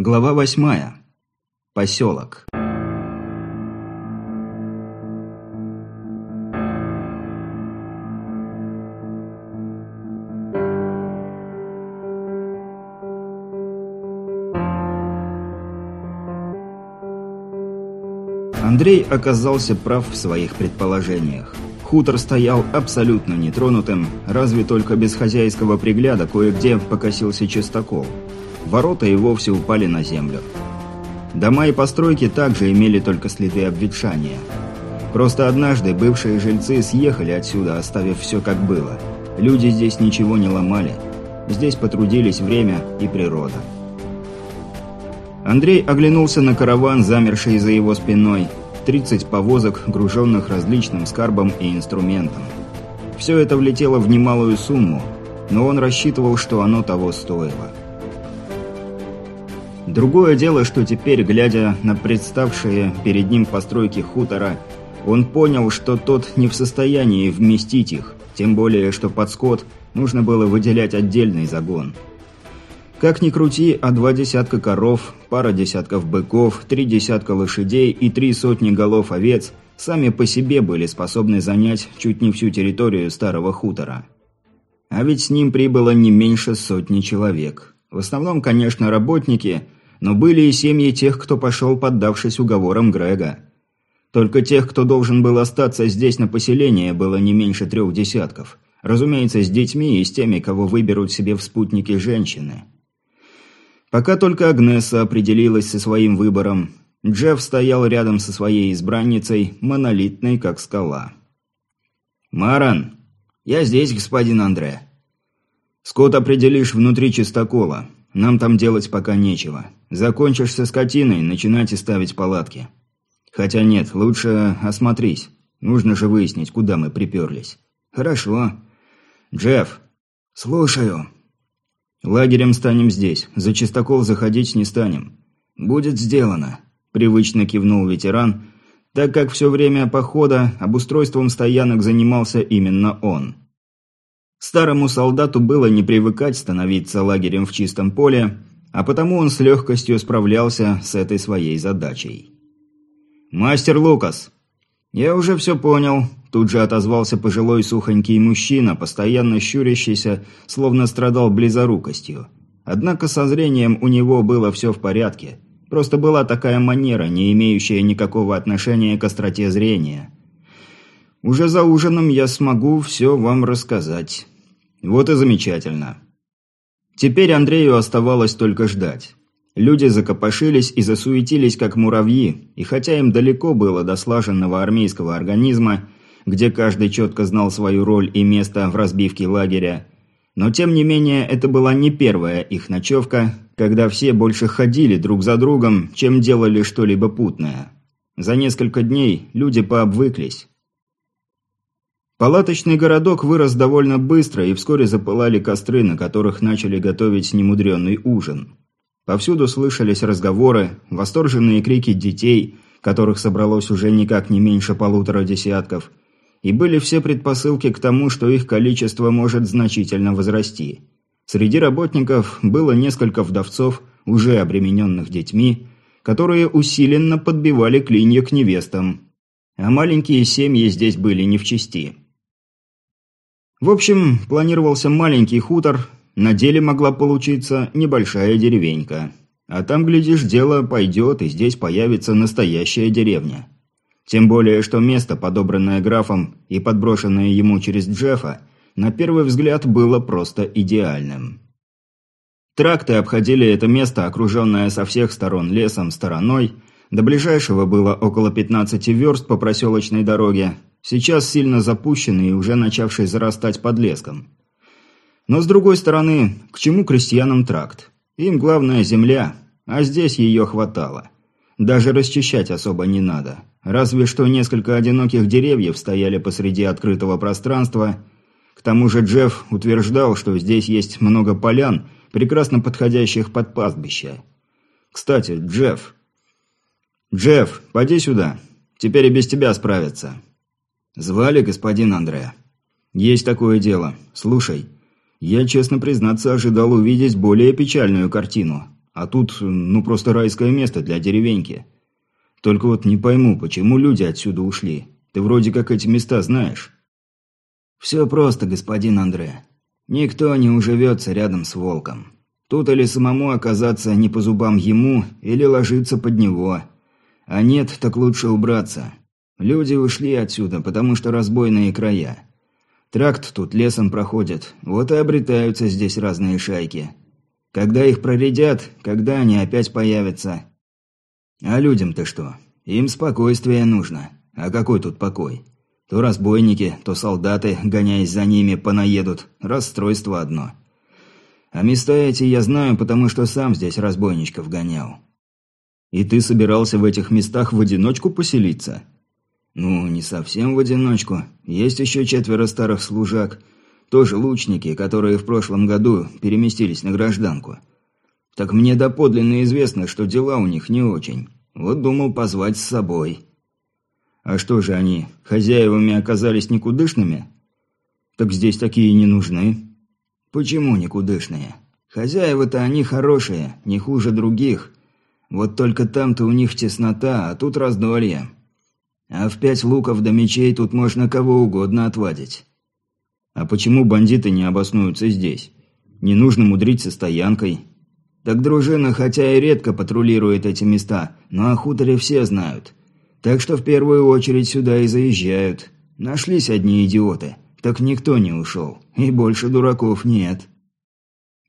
Глава восьмая. Поселок. Андрей оказался прав в своих предположениях. Хутор стоял абсолютно нетронутым, разве только без хозяйского пригляда кое-где покосился чистокол. Ворота и вовсе упали на землю. Дома и постройки также имели только следы обветшания. Просто однажды бывшие жильцы съехали отсюда, оставив все как было. Люди здесь ничего не ломали. Здесь потрудились время и природа. Андрей оглянулся на караван, замерший за его спиной. 30 повозок, груженных различным скарбом и инструментом. Все это влетело в немалую сумму, но он рассчитывал, что оно того стоило. Другое дело, что теперь, глядя на представшие перед ним постройки хутора, он понял, что тот не в состоянии вместить их, тем более, что под скот нужно было выделять отдельный загон. Как ни крути, а два десятка коров, пара десятков быков, три десятка лошадей и три сотни голов овец сами по себе были способны занять чуть не всю территорию старого хутора. А ведь с ним прибыло не меньше сотни человек. В основном, конечно, работники – но были и семьи тех, кто пошел, поддавшись уговорам Грега. Только тех, кто должен был остаться здесь на поселение, было не меньше трех десятков. Разумеется, с детьми и с теми, кого выберут себе в спутники женщины. Пока только Агнеса определилась со своим выбором, Джефф стоял рядом со своей избранницей, монолитной, как скала. «Маран, я здесь, господин Андре. Скот определишь внутри чистокола. Нам там делать пока нечего. Закончишь со скотиной, начинайте ставить палатки. Хотя нет, лучше осмотрись. Нужно же выяснить, куда мы приперлись. Хорошо. Джефф. Слушаю. Лагерем станем здесь. За чистокол заходить не станем. Будет сделано. Привычно кивнул ветеран, так как все время похода обустройством стоянок занимался именно он. Старому солдату было не привыкать становиться лагерем в чистом поле, а потому он с легкостью справлялся с этой своей задачей. «Мастер Лукас!» «Я уже все понял», – тут же отозвался пожилой сухонький мужчина, постоянно щурящийся, словно страдал близорукостью. Однако со зрением у него было все в порядке. Просто была такая манера, не имеющая никакого отношения к остроте зрения. Уже за ужином я смогу все вам рассказать. Вот и замечательно. Теперь Андрею оставалось только ждать. Люди закопошились и засуетились, как муравьи, и хотя им далеко было до слаженного армейского организма, где каждый четко знал свою роль и место в разбивке лагеря, но тем не менее это была не первая их ночевка, когда все больше ходили друг за другом, чем делали что-либо путное. За несколько дней люди пообвыклись. Палаточный городок вырос довольно быстро, и вскоре запылали костры, на которых начали готовить немудренный ужин. Повсюду слышались разговоры, восторженные крики детей, которых собралось уже никак не меньше полутора десятков, и были все предпосылки к тому, что их количество может значительно возрасти. Среди работников было несколько вдовцов, уже обремененных детьми, которые усиленно подбивали клинья к невестам. А маленькие семьи здесь были не в чести. В общем, планировался маленький хутор, на деле могла получиться небольшая деревенька. А там, глядишь, дело пойдет, и здесь появится настоящая деревня. Тем более, что место, подобранное графом и подброшенное ему через Джеффа, на первый взгляд было просто идеальным. Тракты обходили это место, окруженное со всех сторон лесом стороной, до ближайшего было около 15 верст по проселочной дороге, сейчас сильно запущенный и уже начавший зарастать подлеском. Но с другой стороны, к чему крестьянам тракт? Им главное земля, а здесь ее хватало. Даже расчищать особо не надо. Разве что несколько одиноких деревьев стояли посреди открытого пространства. К тому же Джефф утверждал, что здесь есть много полян, прекрасно подходящих под пастбище. Кстати, Джефф... Джефф, поди сюда. Теперь и без тебя справятся. «Звали господин Андре?» «Есть такое дело. Слушай, я, честно признаться, ожидал увидеть более печальную картину. А тут, ну, просто райское место для деревеньки. Только вот не пойму, почему люди отсюда ушли. Ты вроде как эти места знаешь. Все просто, господин Андре. Никто не уживется рядом с волком. Тут или самому оказаться не по зубам ему, или ложиться под него. А нет, так лучше убраться. Люди ушли отсюда, потому что разбойные края. Тракт тут лесом проходит, вот и обретаются здесь разные шайки. Когда их проредят, когда они опять появятся. А людям-то что? Им спокойствие нужно. А какой тут покой? То разбойники, то солдаты, гоняясь за ними, понаедут. Расстройство одно. А места эти я знаю, потому что сам здесь разбойничков гонял. И ты собирался в этих местах в одиночку поселиться? Ну, не совсем в одиночку. Есть еще четверо старых служак. Тоже лучники, которые в прошлом году переместились на гражданку. Так мне доподлинно известно, что дела у них не очень. Вот думал позвать с собой. А что же они, хозяевами оказались никудышными? Так здесь такие не нужны. Почему никудышные? Хозяева-то они хорошие, не хуже других. Вот только там-то у них теснота, а тут раздолье. А в пять луков до мечей тут можно кого угодно отвадить. А почему бандиты не обоснуются здесь? Не нужно мудрить со стоянкой. Так дружина хотя и редко патрулирует эти места, но о хуторе все знают. Так что в первую очередь сюда и заезжают. Нашлись одни идиоты. Так никто не ушел. И больше дураков нет.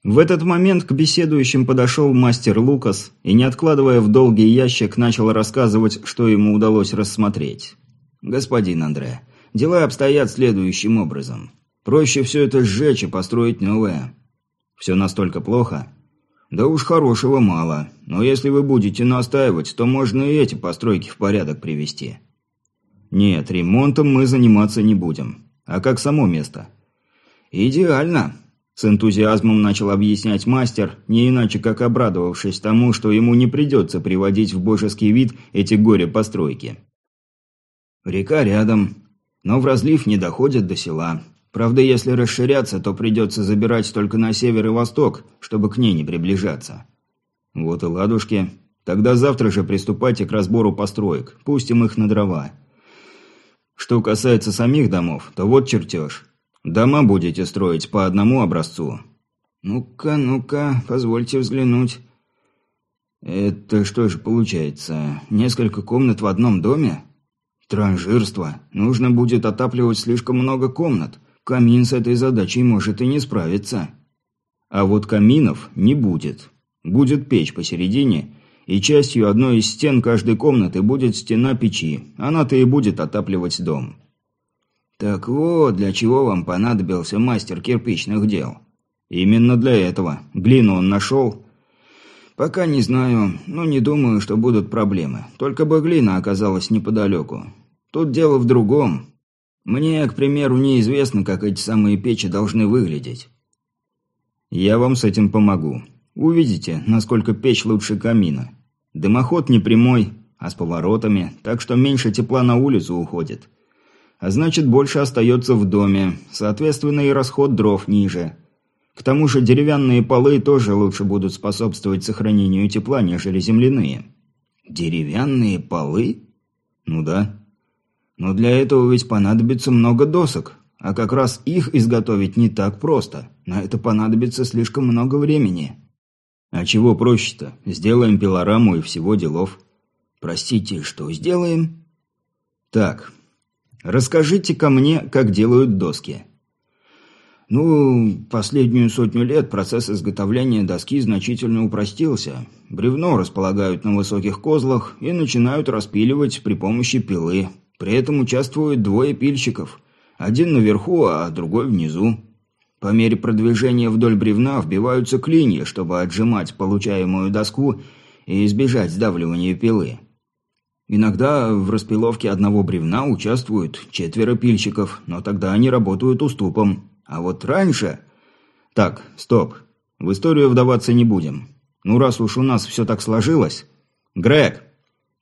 В этот момент к беседующим подошел мастер Лукас и, не откладывая в долгий ящик, начал рассказывать, что ему удалось рассмотреть. «Господин Андре, дела обстоят следующим образом. Проще все это сжечь и построить новое. Все настолько плохо?» Да уж хорошего мало, но если вы будете настаивать, то можно и эти постройки в порядок привести. Нет, ремонтом мы заниматься не будем. А как само место? Идеально, с энтузиазмом начал объяснять мастер, не иначе как обрадовавшись тому, что ему не придется приводить в божеский вид эти горе-постройки. Река рядом, но в разлив не доходит до села. Правда, если расширяться, то придется забирать только на север и восток, чтобы к ней не приближаться. Вот и ладушки. Тогда завтра же приступайте к разбору построек, пустим их на дрова. Что касается самих домов, то вот чертеж. Дома будете строить по одному образцу. Ну-ка, ну-ка, позвольте взглянуть. Это что же получается? Несколько комнат в одном доме? Транжирство. Нужно будет отапливать слишком много комнат. Камин с этой задачей может и не справиться. А вот каминов не будет. Будет печь посередине, и частью одной из стен каждой комнаты будет стена печи. Она-то и будет отапливать дом. Так вот, для чего вам понадобился мастер кирпичных дел. Именно для этого. Глину он нашел? Пока не знаю, но не думаю, что будут проблемы. Только бы глина оказалась неподалеку. Тут дело в другом. Мне, к примеру, неизвестно, как эти самые печи должны выглядеть. Я вам с этим помогу. Увидите, насколько печь лучше камина. Дымоход не прямой, а с поворотами, так что меньше тепла на улицу уходит. А значит, больше остается в доме, соответственно и расход дров ниже. К тому же деревянные полы тоже лучше будут способствовать сохранению тепла, нежели земляные. Деревянные полы? Ну да. Но для этого ведь понадобится много досок, а как раз их изготовить не так просто. На это понадобится слишком много времени. А чего проще-то? Сделаем пилораму и всего делов. Простите, что сделаем? Так, расскажите ко мне, как делают доски. Ну, последнюю сотню лет процесс изготовления доски значительно упростился. Бревно располагают на высоких козлах и начинают распиливать при помощи пилы. При этом участвуют двое пильщиков. Один наверху, а другой внизу. По мере продвижения вдоль бревна вбиваются клинья, чтобы отжимать получаемую доску и избежать сдавливания пилы. Иногда в распиловке одного бревна участвуют четверо пильщиков, но тогда они работают уступом. А вот раньше... Так, стоп. В историю вдаваться не будем. Ну, раз уж у нас все так сложилось... Грег!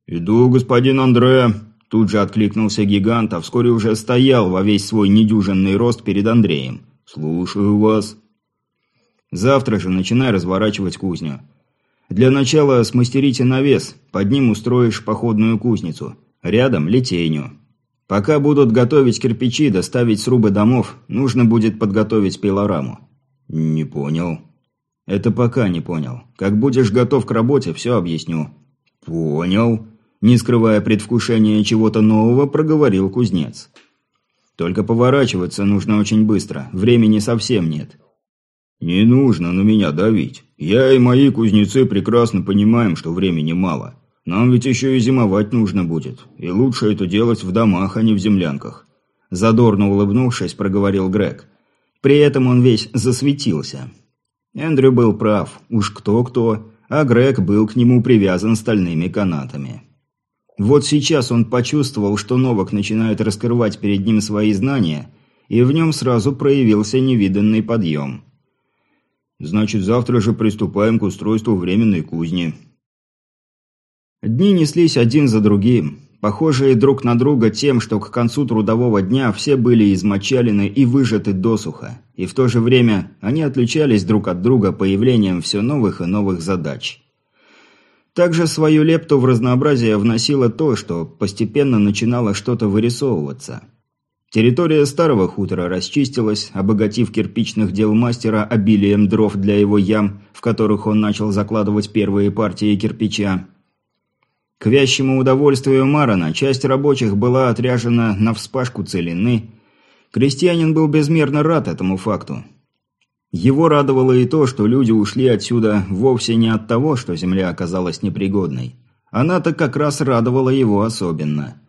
«Иду, господин Андре», Тут же откликнулся гигант, а вскоре уже стоял во весь свой недюжинный рост перед Андреем. «Слушаю вас». «Завтра же начинай разворачивать кузню. Для начала смастерите навес, под ним устроишь походную кузницу. Рядом – литейню. Пока будут готовить кирпичи, доставить срубы домов, нужно будет подготовить пилораму». «Не понял». «Это пока не понял. Как будешь готов к работе, все объясню». «Понял». Не скрывая предвкушения чего-то нового, проговорил кузнец. «Только поворачиваться нужно очень быстро, времени совсем нет». «Не нужно на меня давить. Я и мои кузнецы прекрасно понимаем, что времени мало. Нам ведь еще и зимовать нужно будет. И лучше это делать в домах, а не в землянках. Задорно улыбнувшись, проговорил Грег. При этом он весь засветился. Эндрю был прав. Уж кто-кто, а Грег был к нему привязан стальными канатами. Вот сейчас он почувствовал, что Новак начинает раскрывать перед ним свои знания, и в нем сразу проявился невиданный подъем. «Значит, завтра же приступаем к устройству временной кузни», Дни неслись один за другим, похожие друг на друга тем, что к концу трудового дня все были измочалены и выжаты досуха, и в то же время они отличались друг от друга появлением все новых и новых задач. Также свою лепту в разнообразие вносило то, что постепенно начинало что-то вырисовываться. Территория старого хутора расчистилась, обогатив кирпичных дел мастера обилием дров для его ям, в которых он начал закладывать первые партии кирпича. К вящему удовольствию Марана часть рабочих была отряжена на вспашку целины. Крестьянин был безмерно рад этому факту. Его радовало и то, что люди ушли отсюда вовсе не от того, что земля оказалась непригодной. Она-то как раз радовала его особенно.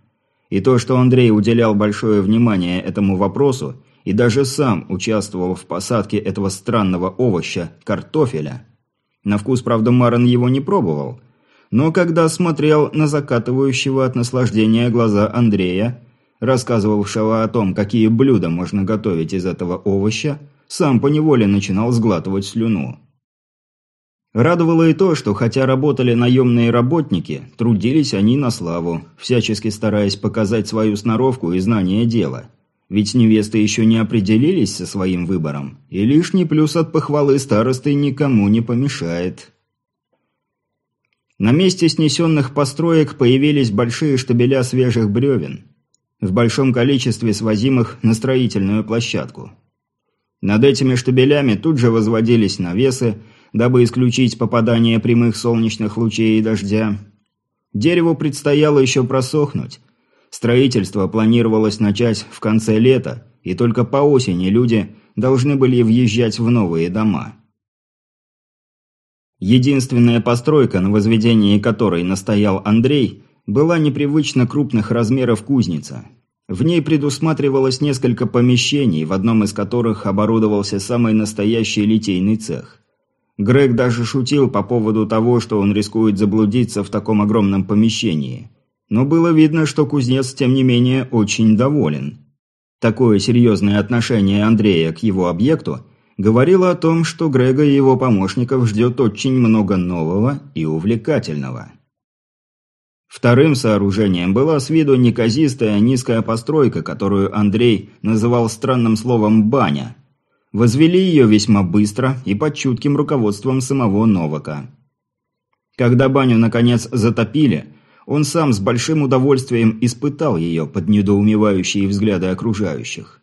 И то, что Андрей уделял большое внимание этому вопросу и даже сам участвовал в посадке этого странного овоща – картофеля. На вкус, правда, Маран его не пробовал – но когда смотрел на закатывающего от наслаждения глаза Андрея, рассказывавшего о том, какие блюда можно готовить из этого овоща, сам поневоле начинал сглатывать слюну. Радовало и то, что хотя работали наемные работники, трудились они на славу, всячески стараясь показать свою сноровку и знание дела. Ведь невесты еще не определились со своим выбором, и лишний плюс от похвалы старосты никому не помешает. На месте снесенных построек появились большие штабеля свежих бревен, в большом количестве свозимых на строительную площадку. Над этими штабелями тут же возводились навесы, дабы исключить попадание прямых солнечных лучей и дождя. Дереву предстояло еще просохнуть. Строительство планировалось начать в конце лета, и только по осени люди должны были въезжать в новые дома. Единственная постройка, на возведении которой настоял Андрей, была непривычно крупных размеров кузница. В ней предусматривалось несколько помещений, в одном из которых оборудовался самый настоящий литейный цех. Грег даже шутил по поводу того, что он рискует заблудиться в таком огромном помещении. Но было видно, что кузнец, тем не менее, очень доволен. Такое серьезное отношение Андрея к его объекту – говорила о том, что Грега и его помощников ждет очень много нового и увлекательного. Вторым сооружением была с виду неказистая низкая постройка, которую Андрей называл странным словом «баня». Возвели ее весьма быстро и под чутким руководством самого Новака. Когда баню наконец затопили, он сам с большим удовольствием испытал ее под недоумевающие взгляды окружающих.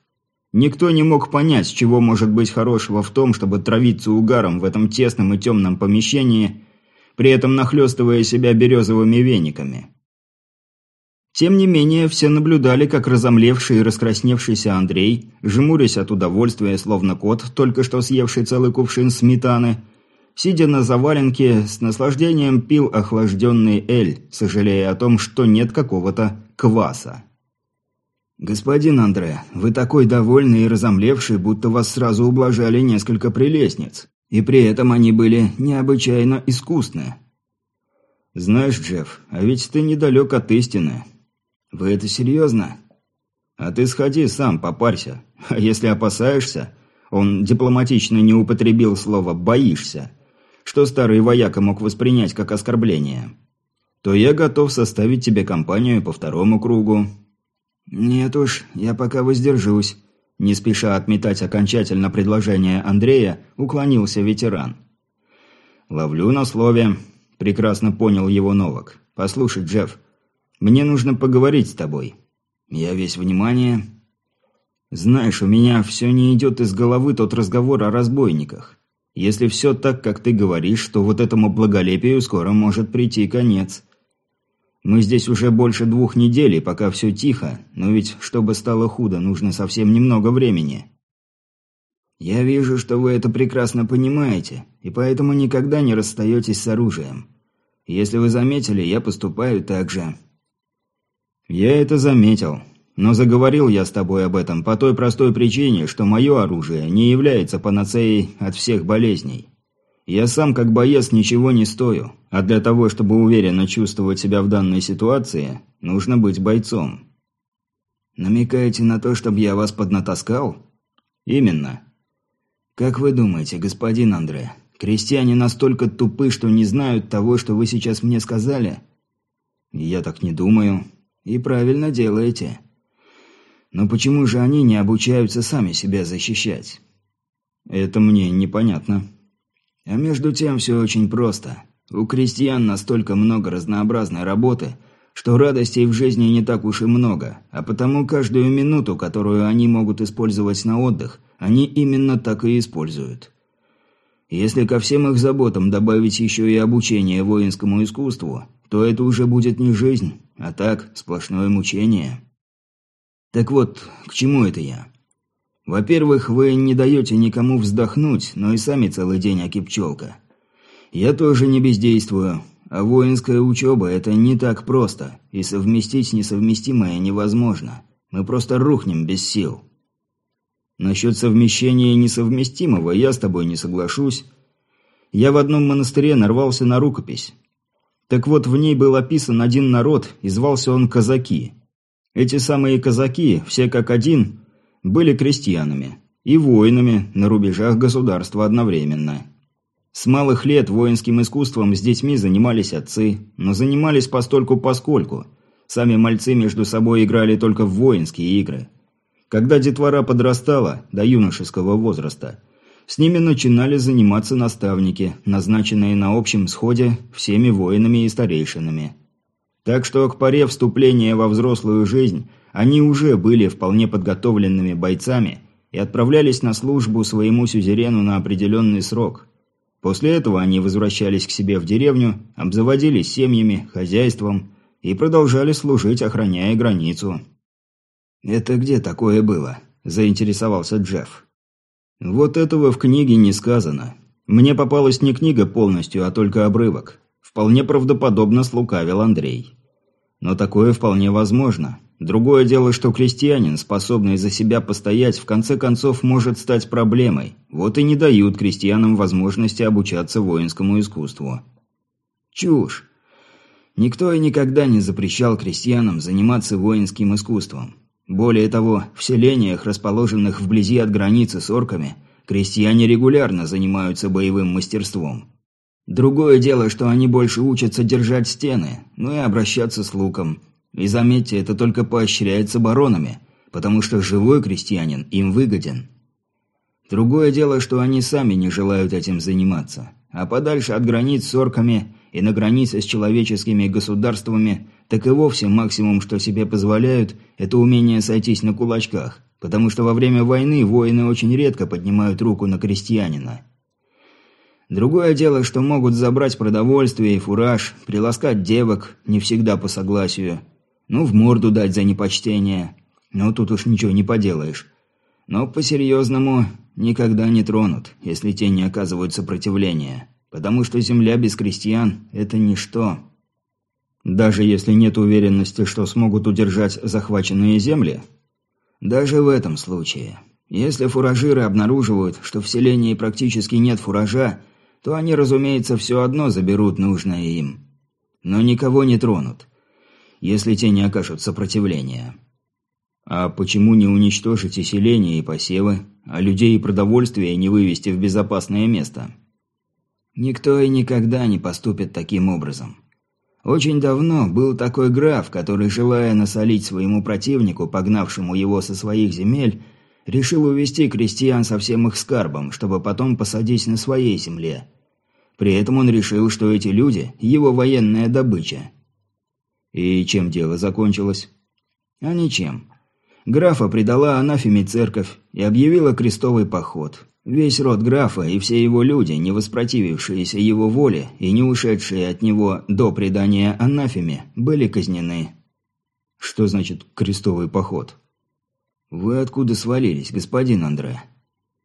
Никто не мог понять, чего может быть хорошего в том, чтобы травиться угаром в этом тесном и темном помещении, при этом нахлестывая себя березовыми вениками. Тем не менее, все наблюдали, как разомлевший и раскрасневшийся Андрей, жмурясь от удовольствия, словно кот, только что съевший целый кувшин сметаны, сидя на заваленке, с наслаждением пил охлажденный эль, сожалея о том, что нет какого-то кваса. «Господин Андре, вы такой довольный и разомлевший, будто вас сразу ублажали несколько прелестниц, и при этом они были необычайно искусны». «Знаешь, Джефф, а ведь ты недалек от истины». «Вы это серьезно?» «А ты сходи сам, попарься. А если опасаешься...» Он дипломатично не употребил слово «боишься», что старый вояка мог воспринять как оскорбление. «То я готов составить тебе компанию по второму кругу, «Нет уж, я пока воздержусь», – не спеша отметать окончательно предложение Андрея, уклонился ветеран. «Ловлю на слове», – прекрасно понял его Новак. «Послушай, Джефф, мне нужно поговорить с тобой. Я весь внимание. Знаешь, у меня все не идет из головы тот разговор о разбойниках. Если все так, как ты говоришь, то вот этому благолепию скоро может прийти конец. Мы здесь уже больше двух недель, и пока все тихо, но ведь, чтобы стало худо, нужно совсем немного времени. Я вижу, что вы это прекрасно понимаете, и поэтому никогда не расстаетесь с оружием. Если вы заметили, я поступаю так же. Я это заметил. Но заговорил я с тобой об этом по той простой причине, что мое оружие не является панацеей от всех болезней. Я сам как боец ничего не стою, а для того, чтобы уверенно чувствовать себя в данной ситуации, нужно быть бойцом. Намекаете на то, чтобы я вас поднатаскал? Именно. Как вы думаете, господин Андре, крестьяне настолько тупы, что не знают того, что вы сейчас мне сказали? Я так не думаю. И правильно делаете. Но почему же они не обучаются сами себя защищать? Это мне непонятно. А между тем все очень просто. У крестьян настолько много разнообразной работы, что радостей в жизни не так уж и много, а потому каждую минуту, которую они могут использовать на отдых, они именно так и используют. Если ко всем их заботам добавить еще и обучение воинскому искусству, то это уже будет не жизнь, а так сплошное мучение. Так вот, к чему это я? Во-первых, вы не даете никому вздохнуть, но и сами целый день окипчелка. Я тоже не бездействую, а воинская учеба – это не так просто, и совместить несовместимое невозможно. Мы просто рухнем без сил. Насчет совмещения несовместимого я с тобой не соглашусь. Я в одном монастыре нарвался на рукопись. Так вот, в ней был описан один народ, и звался он казаки – эти самые казаки, все как один, были крестьянами и воинами на рубежах государства одновременно. С малых лет воинским искусством с детьми занимались отцы, но занимались постольку-поскольку. Сами мальцы между собой играли только в воинские игры. Когда детвора подрастала до юношеского возраста, с ними начинали заниматься наставники, назначенные на общем сходе всеми воинами и старейшинами. Так что к поре вступления во взрослую жизнь они уже были вполне подготовленными бойцами и отправлялись на службу своему сюзерену на определенный срок. После этого они возвращались к себе в деревню, обзаводились семьями, хозяйством и продолжали служить, охраняя границу. «Это где такое было?» – заинтересовался Джефф. «Вот этого в книге не сказано. Мне попалась не книга полностью, а только обрывок. Вполне правдоподобно слукавил Андрей. Но такое вполне возможно. Другое дело, что крестьянин, способный за себя постоять, в конце концов может стать проблемой. Вот и не дают крестьянам возможности обучаться воинскому искусству. Чушь. Никто и никогда не запрещал крестьянам заниматься воинским искусством. Более того, в селениях, расположенных вблизи от границы с орками, крестьяне регулярно занимаются боевым мастерством. Другое дело, что они больше учатся держать стены, ну и обращаться с луком. И заметьте, это только поощряется баронами, потому что живой крестьянин им выгоден. Другое дело, что они сами не желают этим заниматься. А подальше от границ с орками и на границе с человеческими государствами, так и вовсе максимум, что себе позволяют, это умение сойтись на кулачках, потому что во время войны воины очень редко поднимают руку на крестьянина. Другое дело, что могут забрать продовольствие и фураж, приласкать девок, не всегда по согласию. Ну, в морду дать за непочтение. Но тут уж ничего не поделаешь. Но по-серьезному никогда не тронут, если те не оказывают сопротивления. Потому что земля без крестьян – это ничто. Даже если нет уверенности, что смогут удержать захваченные земли? Даже в этом случае. Если фуражиры обнаруживают, что в селении практически нет фуража, то они, разумеется, все одно заберут нужное им. Но никого не тронут, если те не окажут сопротивления. А почему не уничтожить и селения, и посевы, а людей и продовольствие не вывести в безопасное место? Никто и никогда не поступит таким образом. Очень давно был такой граф, который, желая насолить своему противнику, погнавшему его со своих земель, решил увести крестьян со всем их скарбом, чтобы потом посадить на своей земле – При этом он решил, что эти люди – его военная добыча. И чем дело закончилось? А ничем. Графа предала анафеме церковь и объявила крестовый поход. Весь род графа и все его люди, не воспротивившиеся его воле и не ушедшие от него до предания анафеме, были казнены. Что значит крестовый поход? Вы откуда свалились, господин Андре?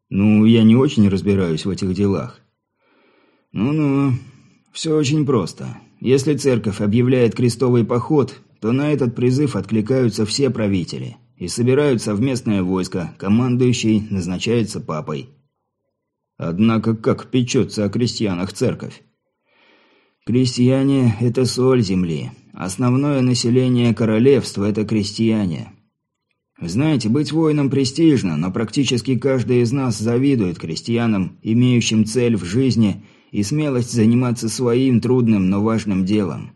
Ну, я не очень разбираюсь в этих делах. Ну-ну, все очень просто. Если церковь объявляет крестовый поход, то на этот призыв откликаются все правители и собирают совместное войско, командующий назначается папой. Однако как печется о крестьянах церковь? Крестьяне – это соль земли. Основное население королевства – это крестьяне. Знаете, быть воином престижно, но практически каждый из нас завидует крестьянам, имеющим цель в жизни и смелость заниматься своим трудным, но важным делом.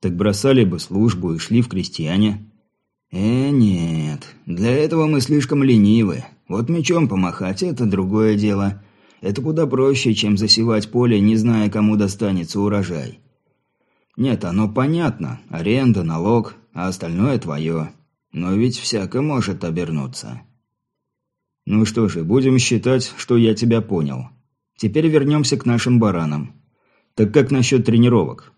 Так бросали бы службу и шли в крестьяне. Э, нет, для этого мы слишком ленивы. Вот мечом помахать – это другое дело. Это куда проще, чем засевать поле, не зная, кому достанется урожай. Нет, оно понятно. Аренда, налог, а остальное твое. Но ведь всяко может обернуться. Ну что же, будем считать, что я тебя понял. Теперь вернемся к нашим баранам. Так как насчет тренировок?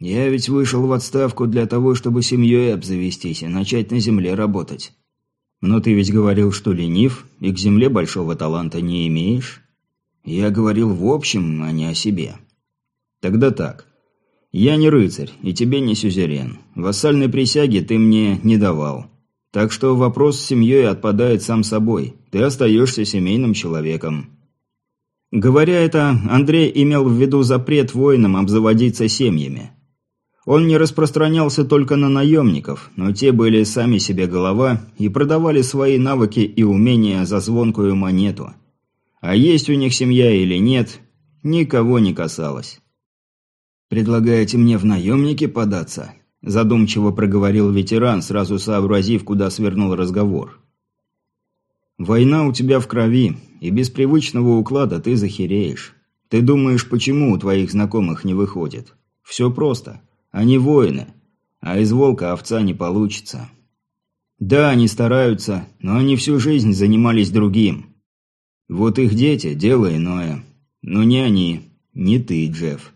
Я ведь вышел в отставку для того, чтобы семьей обзавестись и начать на земле работать. Но ты ведь говорил, что ленив и к земле большого таланта не имеешь. Я говорил в общем, а не о себе. Тогда так. Я не рыцарь, и тебе не сюзерен. Вассальной присяги ты мне не давал. Так что вопрос с семьей отпадает сам собой. Ты остаешься семейным человеком. Говоря это, Андрей имел в виду запрет воинам обзаводиться семьями. Он не распространялся только на наемников, но те были сами себе голова и продавали свои навыки и умения за звонкую монету – а есть у них семья или нет, никого не касалось. «Предлагаете мне в наемники податься?» – задумчиво проговорил ветеран, сразу сообразив, куда свернул разговор. «Война у тебя в крови, и без привычного уклада ты захереешь. Ты думаешь, почему у твоих знакомых не выходит? Все просто. Они воины, а из волка овца не получится. Да, они стараются, но они всю жизнь занимались другим. Вот их дети – дело иное. Но не они, не ты, Джефф.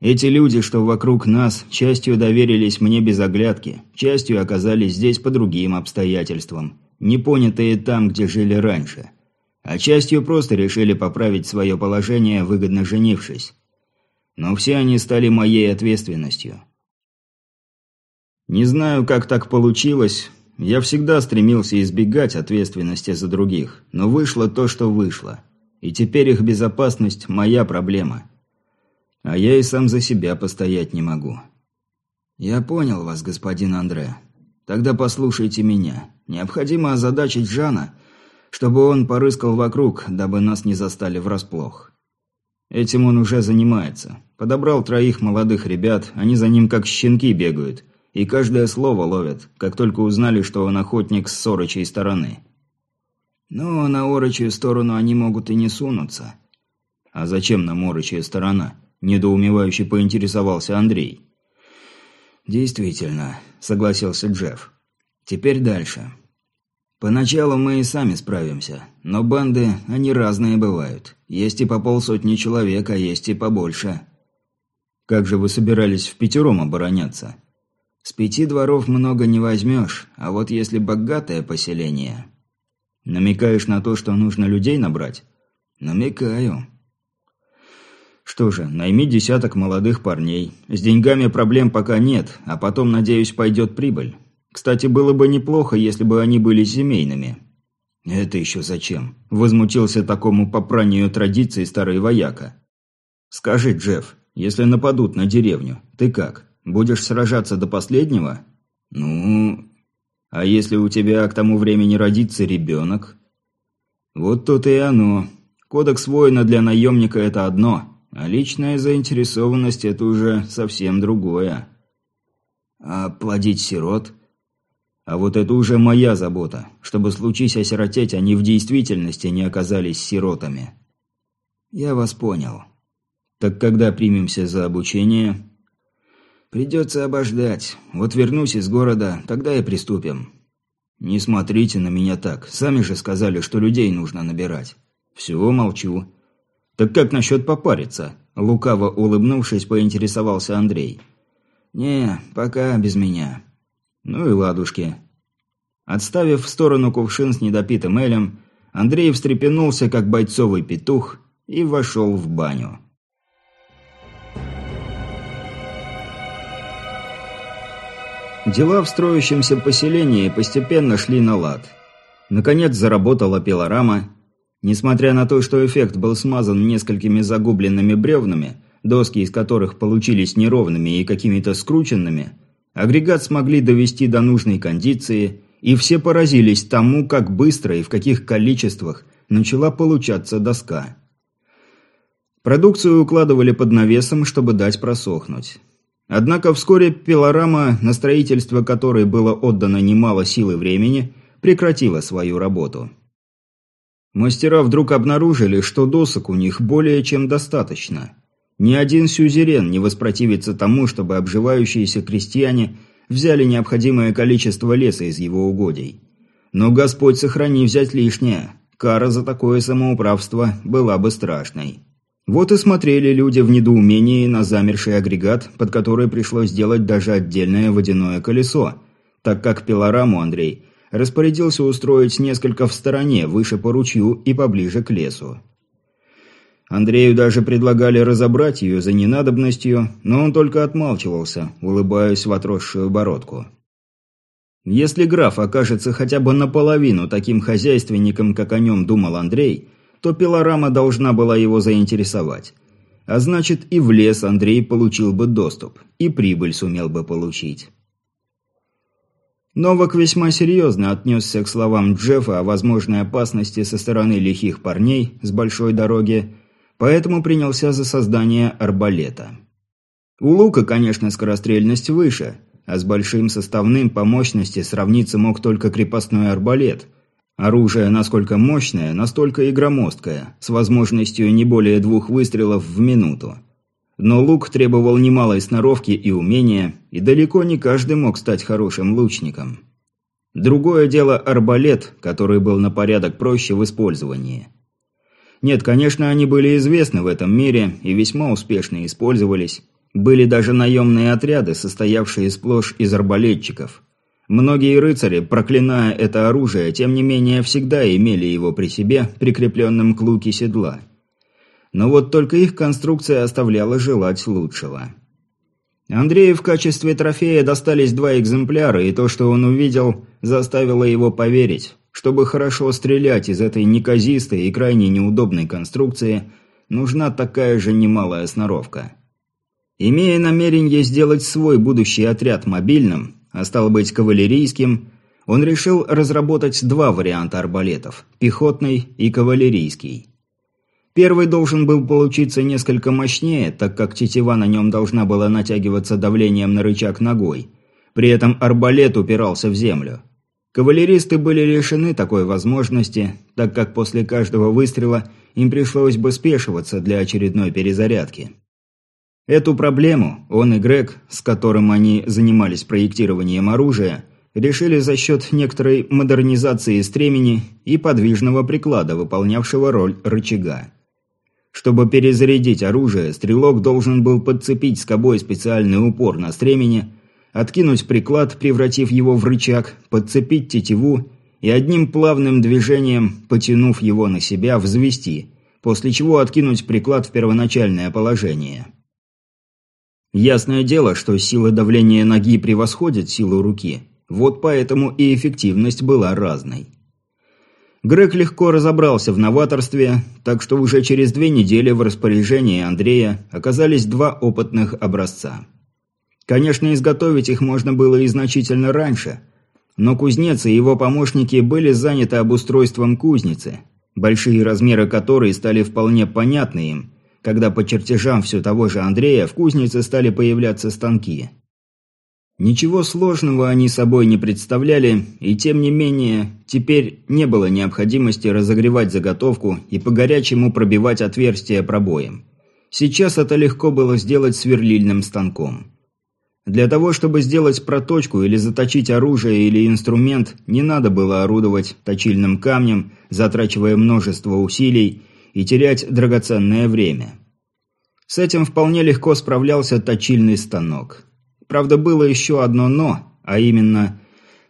Эти люди, что вокруг нас, частью доверились мне без оглядки, частью оказались здесь по другим обстоятельствам, не понятые там, где жили раньше. А частью просто решили поправить свое положение, выгодно женившись. Но все они стали моей ответственностью. Не знаю, как так получилось, я всегда стремился избегать ответственности за других, но вышло то, что вышло. И теперь их безопасность – моя проблема. А я и сам за себя постоять не могу. Я понял вас, господин Андре. Тогда послушайте меня. Необходимо озадачить Жана, чтобы он порыскал вокруг, дабы нас не застали врасплох. Этим он уже занимается. Подобрал троих молодых ребят, они за ним как щенки бегают – и каждое слово ловят, как только узнали, что он охотник с сорочей стороны. Но на орочью сторону они могут и не сунуться. А зачем нам орочья сторона? Недоумевающе поинтересовался Андрей. Действительно, согласился Джефф. Теперь дальше. Поначалу мы и сами справимся, но банды, они разные бывают. Есть и по полсотни человек, а есть и побольше. Как же вы собирались в пятером обороняться? С пяти дворов много не возьмешь, а вот если богатое поселение... Намекаешь на то, что нужно людей набрать? Намекаю. Что же, найми десяток молодых парней. С деньгами проблем пока нет, а потом, надеюсь, пойдет прибыль. Кстати, было бы неплохо, если бы они были семейными. Это еще зачем? Возмутился такому попранию традиции старый вояка. Скажи, Джефф, если нападут на деревню, ты как? Будешь сражаться до последнего? Ну... А если у тебя к тому времени родится ребенок? Вот тут и оно. Кодекс воина для наемника – это одно, а личная заинтересованность – это уже совсем другое. А плодить сирот? А вот это уже моя забота, чтобы случись осиротеть, они в действительности не оказались сиротами. Я вас понял. «Так когда примемся за обучение?» «Придется обождать. Вот вернусь из города, тогда и приступим». «Не смотрите на меня так. Сами же сказали, что людей нужно набирать». «Все, молчу». «Так как насчет попариться?» Лукаво улыбнувшись, поинтересовался Андрей. «Не, пока без меня». «Ну и ладушки». Отставив в сторону кувшин с недопитым элем, Андрей встрепенулся, как бойцовый петух, и вошел в баню. Дела в строящемся поселении постепенно шли на лад. Наконец заработала пилорама. Несмотря на то, что эффект был смазан несколькими загубленными бревнами, доски из которых получились неровными и какими-то скрученными, агрегат смогли довести до нужной кондиции, и все поразились тому, как быстро и в каких количествах начала получаться доска. Продукцию укладывали под навесом, чтобы дать просохнуть. Однако вскоре пилорама, на строительство которой было отдано немало сил и времени, прекратила свою работу. Мастера вдруг обнаружили, что досок у них более чем достаточно. Ни один сюзерен не воспротивится тому, чтобы обживающиеся крестьяне взяли необходимое количество леса из его угодий. Но Господь сохрани взять лишнее. Кара за такое самоуправство была бы страшной. Вот и смотрели люди в недоумении на замерший агрегат, под который пришлось сделать даже отдельное водяное колесо, так как пилораму Андрей распорядился устроить несколько в стороне, выше по ручью и поближе к лесу. Андрею даже предлагали разобрать ее за ненадобностью, но он только отмалчивался, улыбаясь в отросшую бородку. Если граф окажется хотя бы наполовину таким хозяйственником, как о нем думал Андрей, то пилорама должна была его заинтересовать. А значит, и в лес Андрей получил бы доступ, и прибыль сумел бы получить. Новак весьма серьезно отнесся к словам Джеффа о возможной опасности со стороны лихих парней с большой дороги, поэтому принялся за создание арбалета. У лука, конечно, скорострельность выше, а с большим составным по мощности сравниться мог только крепостной арбалет – Оружие насколько мощное, настолько и громоздкое, с возможностью не более двух выстрелов в минуту. Но лук требовал немалой сноровки и умения, и далеко не каждый мог стать хорошим лучником. Другое дело арбалет, который был на порядок проще в использовании. Нет, конечно, они были известны в этом мире и весьма успешно использовались. Были даже наемные отряды, состоявшие сплошь из арбалетчиков – Многие рыцари, проклиная это оружие, тем не менее всегда имели его при себе, прикрепленным к луке седла. Но вот только их конструкция оставляла желать лучшего. Андрею в качестве трофея достались два экземпляра, и то, что он увидел, заставило его поверить. Чтобы хорошо стрелять из этой неказистой и крайне неудобной конструкции, нужна такая же немалая сноровка. Имея намерение сделать свой будущий отряд мобильным, а стало быть кавалерийским, он решил разработать два варианта арбалетов – пехотный и кавалерийский. Первый должен был получиться несколько мощнее, так как тетива на нем должна была натягиваться давлением на рычаг ногой. При этом арбалет упирался в землю. Кавалеристы были лишены такой возможности, так как после каждого выстрела им пришлось бы спешиваться для очередной перезарядки. Эту проблему он и Грег, с которым они занимались проектированием оружия, решили за счет некоторой модернизации стремени и подвижного приклада, выполнявшего роль рычага. Чтобы перезарядить оружие, стрелок должен был подцепить скобой специальный упор на стремени, откинуть приклад, превратив его в рычаг, подцепить тетиву и одним плавным движением, потянув его на себя, взвести, после чего откинуть приклад в первоначальное положение. Ясное дело, что сила давления ноги превосходит силу руки. Вот поэтому и эффективность была разной. Грег легко разобрался в новаторстве, так что уже через две недели в распоряжении Андрея оказались два опытных образца. Конечно, изготовить их можно было и значительно раньше, но кузнец и его помощники были заняты обустройством кузницы, большие размеры которой стали вполне понятны им – когда по чертежам все того же Андрея в кузнице стали появляться станки. Ничего сложного они собой не представляли, и тем не менее, теперь не было необходимости разогревать заготовку и по-горячему пробивать отверстия пробоем. Сейчас это легко было сделать сверлильным станком. Для того, чтобы сделать проточку или заточить оружие или инструмент, не надо было орудовать точильным камнем, затрачивая множество усилий и терять драгоценное время. С этим вполне легко справлялся точильный станок. Правда, было еще одно «но», а именно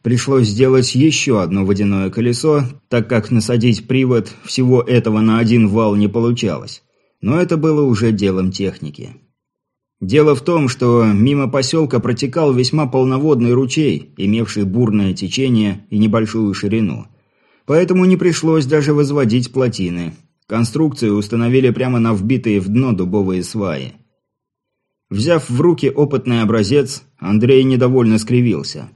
пришлось сделать еще одно водяное колесо, так как насадить привод всего этого на один вал не получалось. Но это было уже делом техники. Дело в том, что мимо поселка протекал весьма полноводный ручей, имевший бурное течение и небольшую ширину. Поэтому не пришлось даже возводить плотины. Конструкцию установили прямо на вбитые в дно дубовые сваи. Взяв в руки опытный образец, Андрей недовольно скривился.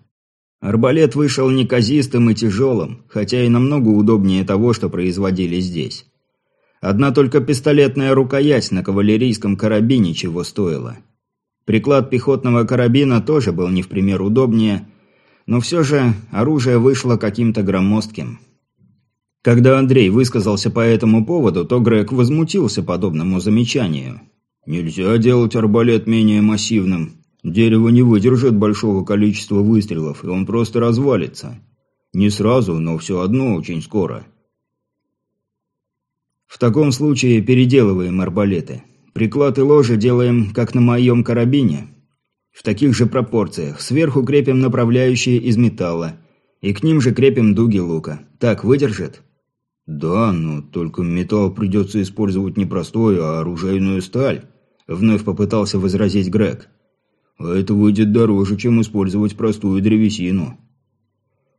Арбалет вышел неказистым и тяжелым, хотя и намного удобнее того, что производили здесь. Одна только пистолетная рукоять на кавалерийском карабине чего стоила. Приклад пехотного карабина тоже был не в пример удобнее, но все же оружие вышло каким-то громоздким. Когда Андрей высказался по этому поводу, то Грег возмутился подобному замечанию. «Нельзя делать арбалет менее массивным. Дерево не выдержит большого количества выстрелов, и он просто развалится. Не сразу, но все одно очень скоро». В таком случае переделываем арбалеты. Приклад и ложе делаем, как на моем карабине. В таких же пропорциях. Сверху крепим направляющие из металла. И к ним же крепим дуги лука. Так выдержит? Да, но только металл придется использовать не простой, а оружейную сталь. Вновь попытался возразить Грег. А это выйдет дороже, чем использовать простую древесину.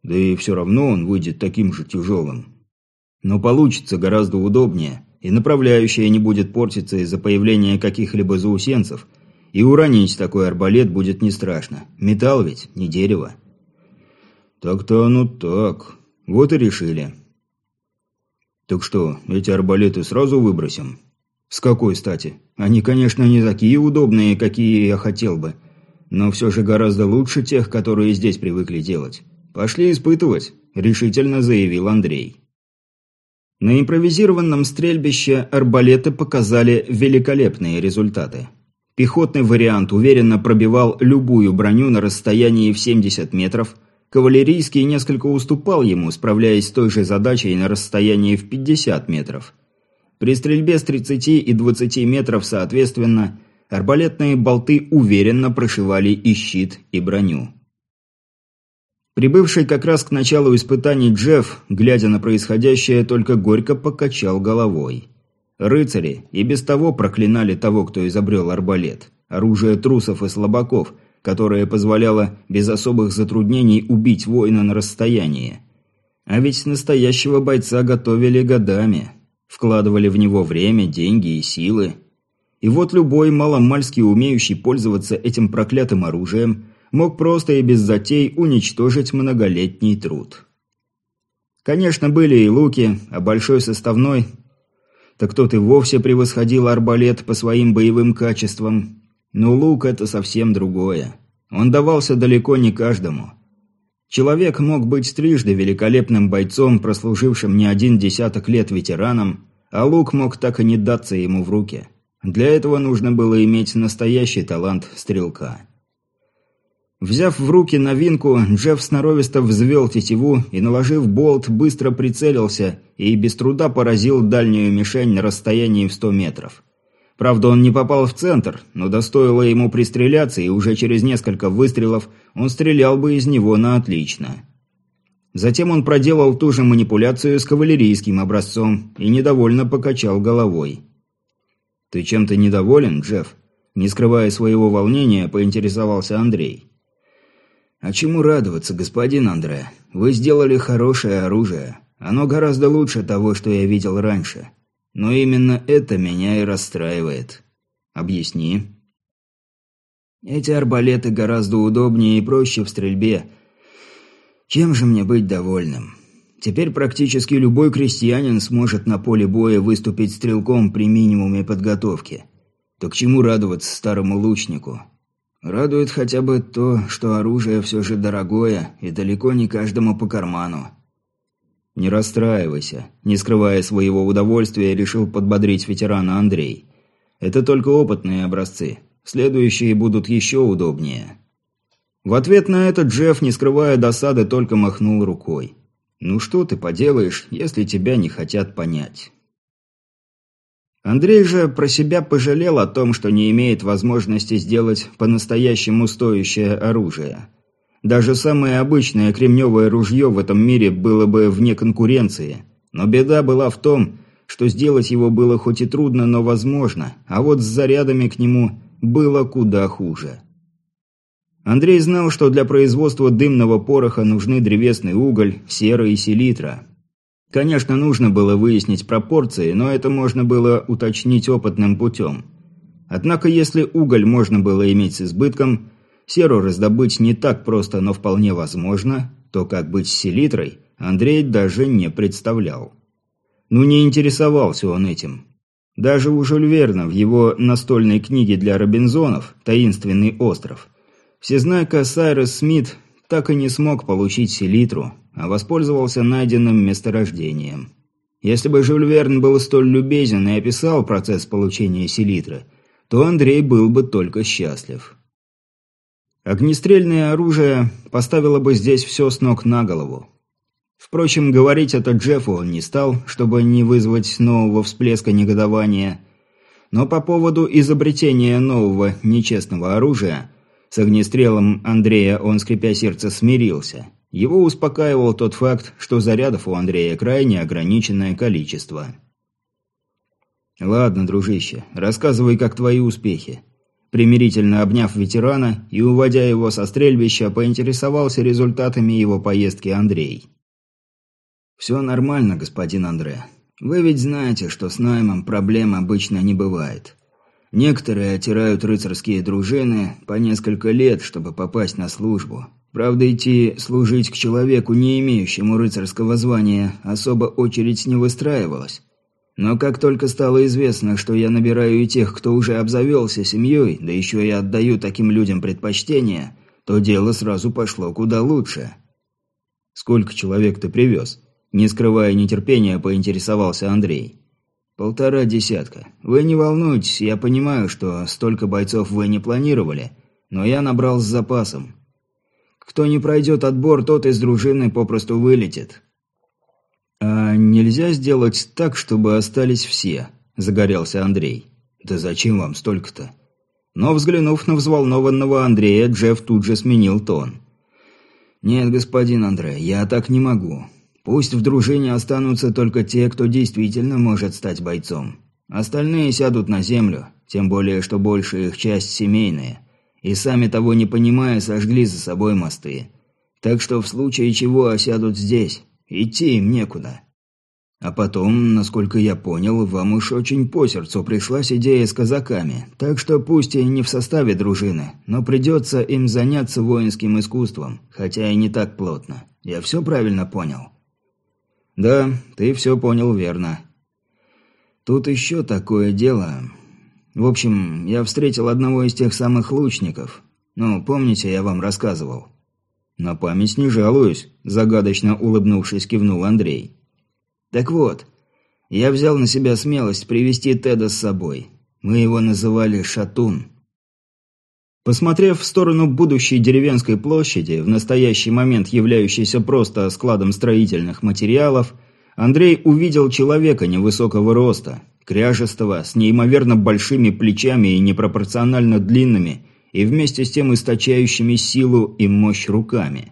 Да и все равно он выйдет таким же тяжелым. Но получится гораздо удобнее, и направляющая не будет портиться из-за появления каких-либо заусенцев, и уронить такой арбалет будет не страшно. Металл ведь, не дерево. Так-то оно так. Вот и решили. Так что, эти арбалеты сразу выбросим? С какой стати? Они, конечно, не такие удобные, какие я хотел бы, но все же гораздо лучше тех, которые здесь привыкли делать. Пошли испытывать, решительно заявил Андрей. На импровизированном стрельбище арбалеты показали великолепные результаты. Пехотный вариант уверенно пробивал любую броню на расстоянии в 70 метров, кавалерийский несколько уступал ему, справляясь с той же задачей на расстоянии в 50 метров. При стрельбе с 30 и 20 метров, соответственно, арбалетные болты уверенно прошивали и щит, и броню. Прибывший как раз к началу испытаний Джефф, глядя на происходящее, только горько покачал головой. Рыцари и без того проклинали того, кто изобрел арбалет. Оружие трусов и слабаков, которое позволяло без особых затруднений убить воина на расстоянии. А ведь настоящего бойца готовили годами. Вкладывали в него время, деньги и силы. И вот любой маломальски умеющий пользоваться этим проклятым оружием – мог просто и без затей уничтожить многолетний труд. Конечно, были и луки, а большой составной... Так тот и вовсе превосходил арбалет по своим боевым качествам. Но лук – это совсем другое. Он давался далеко не каждому. Человек мог быть трижды великолепным бойцом, прослужившим не один десяток лет ветераном, а лук мог так и не даться ему в руки. Для этого нужно было иметь настоящий талант стрелка. Взяв в руки новинку, Джефф сноровисто взвел тетиву и, наложив болт, быстро прицелился и без труда поразил дальнюю мишень на расстоянии в 100 метров. Правда, он не попал в центр, но достоило ему пристреляться, и уже через несколько выстрелов он стрелял бы из него на отлично. Затем он проделал ту же манипуляцию с кавалерийским образцом и недовольно покачал головой. «Ты чем-то недоволен, Джефф?» Не скрывая своего волнения, поинтересовался Андрей. «А чему радоваться, господин Андре? Вы сделали хорошее оружие. Оно гораздо лучше того, что я видел раньше. Но именно это меня и расстраивает. Объясни». «Эти арбалеты гораздо удобнее и проще в стрельбе. Чем же мне быть довольным?» Теперь практически любой крестьянин сможет на поле боя выступить стрелком при минимуме подготовки. То к чему радоваться старому лучнику? Радует хотя бы то, что оружие все же дорогое и далеко не каждому по карману. «Не расстраивайся», – не скрывая своего удовольствия, решил подбодрить ветерана Андрей. Это только опытные образцы. Следующие будут еще удобнее. В ответ на это Джефф, не скрывая досады, только махнул рукой. «Ну что ты поделаешь, если тебя не хотят понять?» Андрей же про себя пожалел о том, что не имеет возможности сделать по-настоящему стоящее оружие. Даже самое обычное кремневое ружье в этом мире было бы вне конкуренции. Но беда была в том, что сделать его было хоть и трудно, но возможно, а вот с зарядами к нему было куда хуже. Андрей знал, что для производства дымного пороха нужны древесный уголь, сера и селитра. Конечно, нужно было выяснить пропорции, но это можно было уточнить опытным путем. Однако, если уголь можно было иметь с избытком, серу раздобыть не так просто, но вполне возможно, то как быть с селитрой, Андрей даже не представлял. Ну не интересовался он этим. Даже у Жюль Верна в его настольной книге для Робинзонов «Таинственный остров» Всезнайка Сайрес Смит так и не смог получить селитру, а воспользовался найденным месторождением. Если бы Жюль Верн был столь любезен и описал процесс получения селитры, то Андрей был бы только счастлив. Огнестрельное оружие поставило бы здесь все с ног на голову. Впрочем, говорить это Джеффу он не стал, чтобы не вызвать нового всплеска негодования. Но по поводу изобретения нового нечестного оружия с огнестрелом Андрея он, скрипя сердце, смирился. Его успокаивал тот факт, что зарядов у Андрея крайне ограниченное количество. «Ладно, дружище, рассказывай, как твои успехи». Примирительно обняв ветерана и уводя его со стрельбища, поинтересовался результатами его поездки Андрей. «Все нормально, господин Андре. Вы ведь знаете, что с наймом проблем обычно не бывает. Некоторые отирают рыцарские дружины по несколько лет, чтобы попасть на службу. Правда, идти служить к человеку, не имеющему рыцарского звания, особо очередь не выстраивалась. Но как только стало известно, что я набираю и тех, кто уже обзавелся семьей, да еще и отдаю таким людям предпочтение, то дело сразу пошло куда лучше. «Сколько человек ты привез?» Не скрывая нетерпения, поинтересовался Андрей. «Полтора десятка. Вы не волнуйтесь, я понимаю, что столько бойцов вы не планировали, но я набрал с запасом. Кто не пройдет отбор, тот из дружины попросту вылетит». «А нельзя сделать так, чтобы остались все?» – загорелся Андрей. «Да зачем вам столько-то?» Но, взглянув на взволнованного Андрея, Джефф тут же сменил тон. «Нет, господин Андрей, я так не могу. Пусть в дружине останутся только те, кто действительно может стать бойцом. Остальные сядут на землю, тем более, что большая их часть семейная. И сами того не понимая, сожгли за собой мосты. Так что в случае чего осядут здесь. Идти им некуда. А потом, насколько я понял, вам уж очень по сердцу пришлась идея с казаками. Так что пусть и не в составе дружины, но придется им заняться воинским искусством, хотя и не так плотно. Я все правильно понял? «Да, ты все понял верно». «Тут еще такое дело. В общем, я встретил одного из тех самых лучников. Ну, помните, я вам рассказывал?» «На память не жалуюсь», – загадочно улыбнувшись, кивнул Андрей. «Так вот, я взял на себя смелость привести Теда с собой. Мы его называли Шатун». Посмотрев в сторону будущей деревенской площади, в настоящий момент являющейся просто складом строительных материалов, Андрей увидел человека невысокого роста, кряжестого, с неимоверно большими плечами и непропорционально длинными, и вместе с тем источающими силу и мощь руками.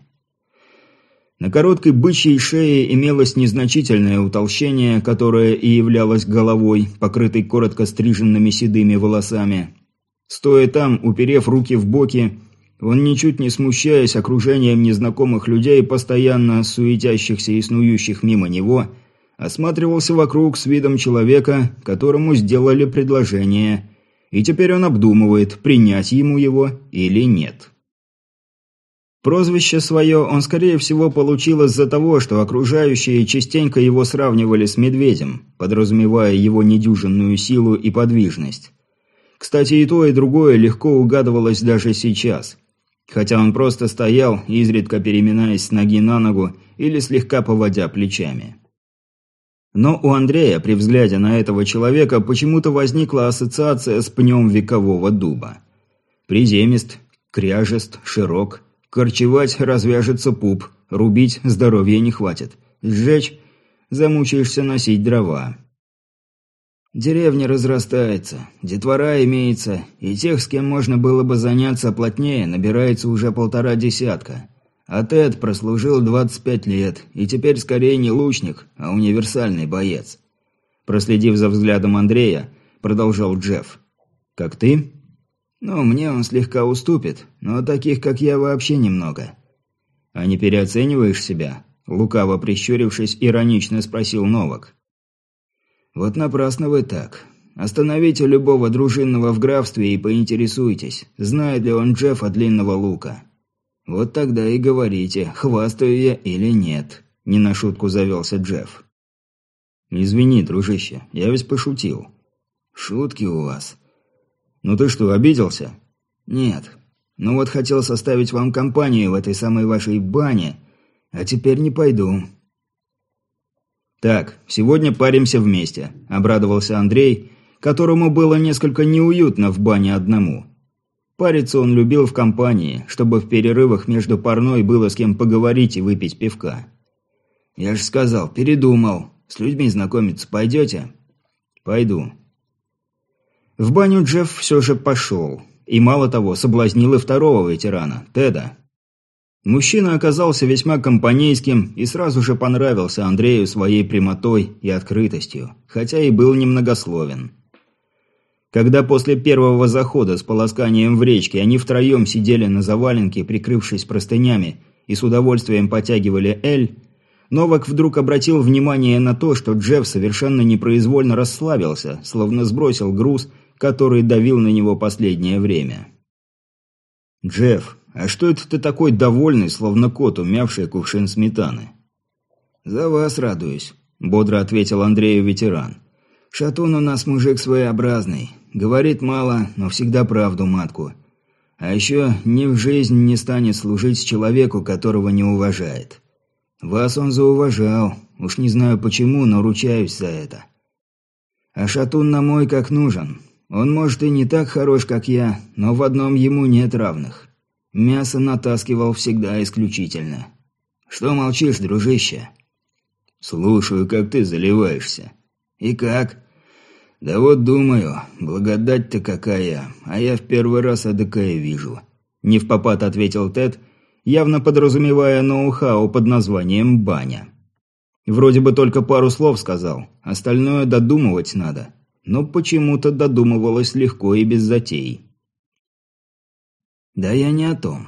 На короткой бычьей шее имелось незначительное утолщение, которое и являлось головой, покрытой коротко стриженными седыми волосами – Стоя там, уперев руки в боки, он, ничуть не смущаясь окружением незнакомых людей, постоянно суетящихся и снующих мимо него, осматривался вокруг с видом человека, которому сделали предложение, и теперь он обдумывает, принять ему его или нет. Прозвище свое он, скорее всего, получил из-за того, что окружающие частенько его сравнивали с медведем, подразумевая его недюжинную силу и подвижность. Кстати, и то, и другое легко угадывалось даже сейчас. Хотя он просто стоял, изредка переминаясь с ноги на ногу или слегка поводя плечами. Но у Андрея при взгляде на этого человека почему-то возникла ассоциация с пнем векового дуба. Приземист, кряжест, широк. Корчевать развяжется пуп, рубить здоровья не хватит. Сжечь – замучаешься носить дрова. Деревня разрастается, детвора имеется, и тех, с кем можно было бы заняться плотнее, набирается уже полтора десятка. А Тед прослужил 25 лет, и теперь скорее не лучник, а универсальный боец. Проследив за взглядом Андрея, продолжал Джефф. «Как ты?» «Ну, мне он слегка уступит, но таких, как я, вообще немного». «А не переоцениваешь себя?» Лукаво прищурившись, иронично спросил Новак. «Вот напрасно вы так. Остановите любого дружинного в графстве и поинтересуйтесь, знает ли он Джеффа Длинного Лука. Вот тогда и говорите, хвастаю я или нет», – не на шутку завелся Джефф. «Извини, дружище, я ведь пошутил». «Шутки у вас». «Ну ты что, обиделся?» «Нет. Ну вот хотел составить вам компанию в этой самой вашей бане, а теперь не пойду». «Так, сегодня паримся вместе», – обрадовался Андрей, которому было несколько неуютно в бане одному. Париться он любил в компании, чтобы в перерывах между парной было с кем поговорить и выпить пивка. «Я же сказал, передумал. С людьми знакомиться пойдете?» «Пойду». В баню Джефф все же пошел. И мало того, соблазнил и второго ветерана, Теда. Мужчина оказался весьма компанейским и сразу же понравился Андрею своей прямотой и открытостью, хотя и был немногословен. Когда после первого захода с полосканием в речке они втроем сидели на заваленке, прикрывшись простынями, и с удовольствием потягивали «Эль», Новак вдруг обратил внимание на то, что Джефф совершенно непроизвольно расслабился, словно сбросил груз, который давил на него последнее время. «Джефф, а что это ты такой довольный, словно кот, умявший кувшин сметаны?» «За вас радуюсь», – бодро ответил Андрею ветеран. «Шатун у нас мужик своеобразный. Говорит мало, но всегда правду матку. А еще ни в жизнь не станет служить человеку, которого не уважает. Вас он зауважал. Уж не знаю почему, но ручаюсь за это. А Шатун на мой как нужен. Он, может, и не так хорош, как я, но в одном ему нет равных. Мясо натаскивал всегда исключительно. Что молчишь, дружище? Слушаю, как ты заливаешься. И как? Да вот думаю, благодать-то какая, а я в первый раз адакая вижу. Не в попад ответил Тед, явно подразумевая ноу-хау под названием «баня». Вроде бы только пару слов сказал, остальное додумывать надо но почему-то додумывалось легко и без затей. «Да я не о том».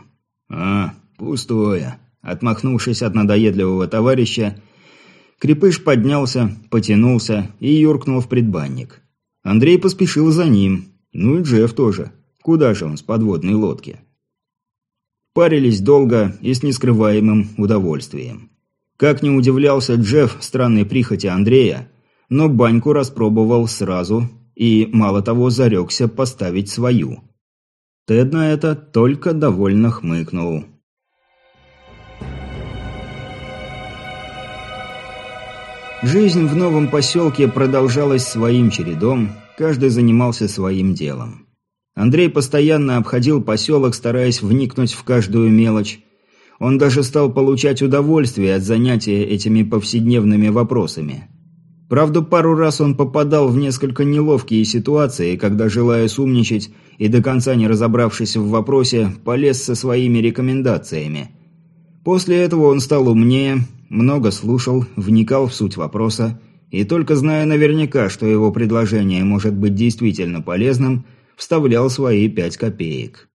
«А, пустое». Отмахнувшись от надоедливого товарища, Крепыш поднялся, потянулся и юркнул в предбанник. Андрей поспешил за ним, ну и Джефф тоже. Куда же он с подводной лодки? Парились долго и с нескрываемым удовольствием. Как не удивлялся Джефф странной прихоти Андрея, но баньку распробовал сразу и, мало того, зарекся поставить свою. Тед на это только довольно хмыкнул. Жизнь в новом поселке продолжалась своим чередом, каждый занимался своим делом. Андрей постоянно обходил поселок, стараясь вникнуть в каждую мелочь. Он даже стал получать удовольствие от занятия этими повседневными вопросами. Правда, пару раз он попадал в несколько неловкие ситуации, когда, желая сумничать и до конца не разобравшись в вопросе, полез со своими рекомендациями. После этого он стал умнее, много слушал, вникал в суть вопроса, и только зная наверняка, что его предложение может быть действительно полезным, вставлял свои пять копеек.